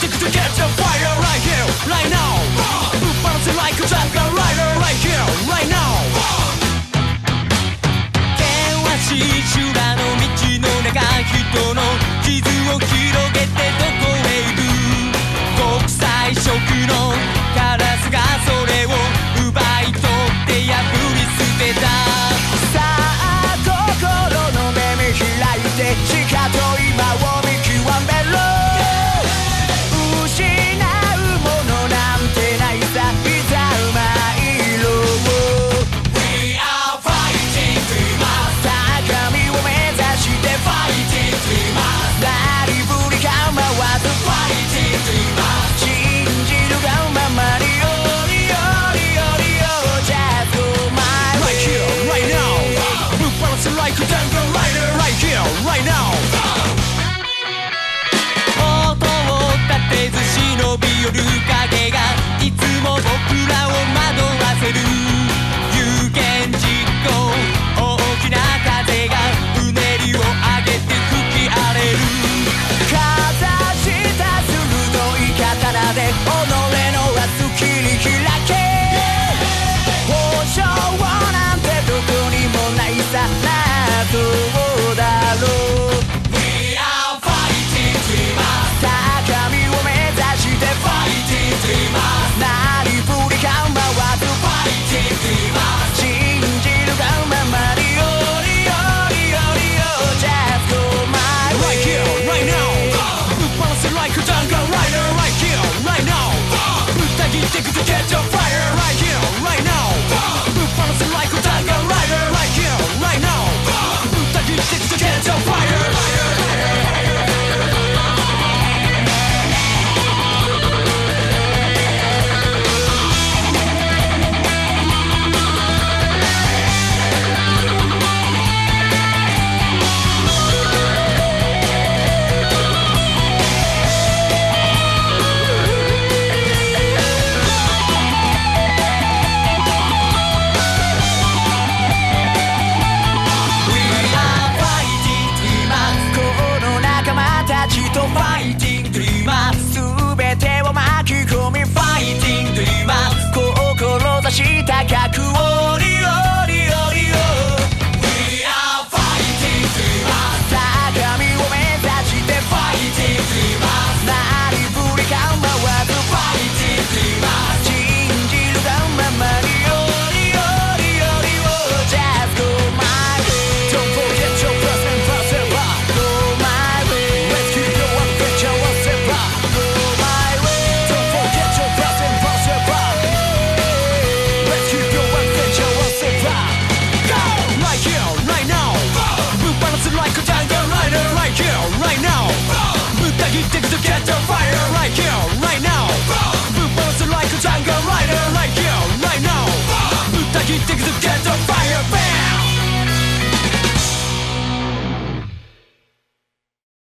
to get the fire right here, right now. Bouncing like a dragon rider right here, right now.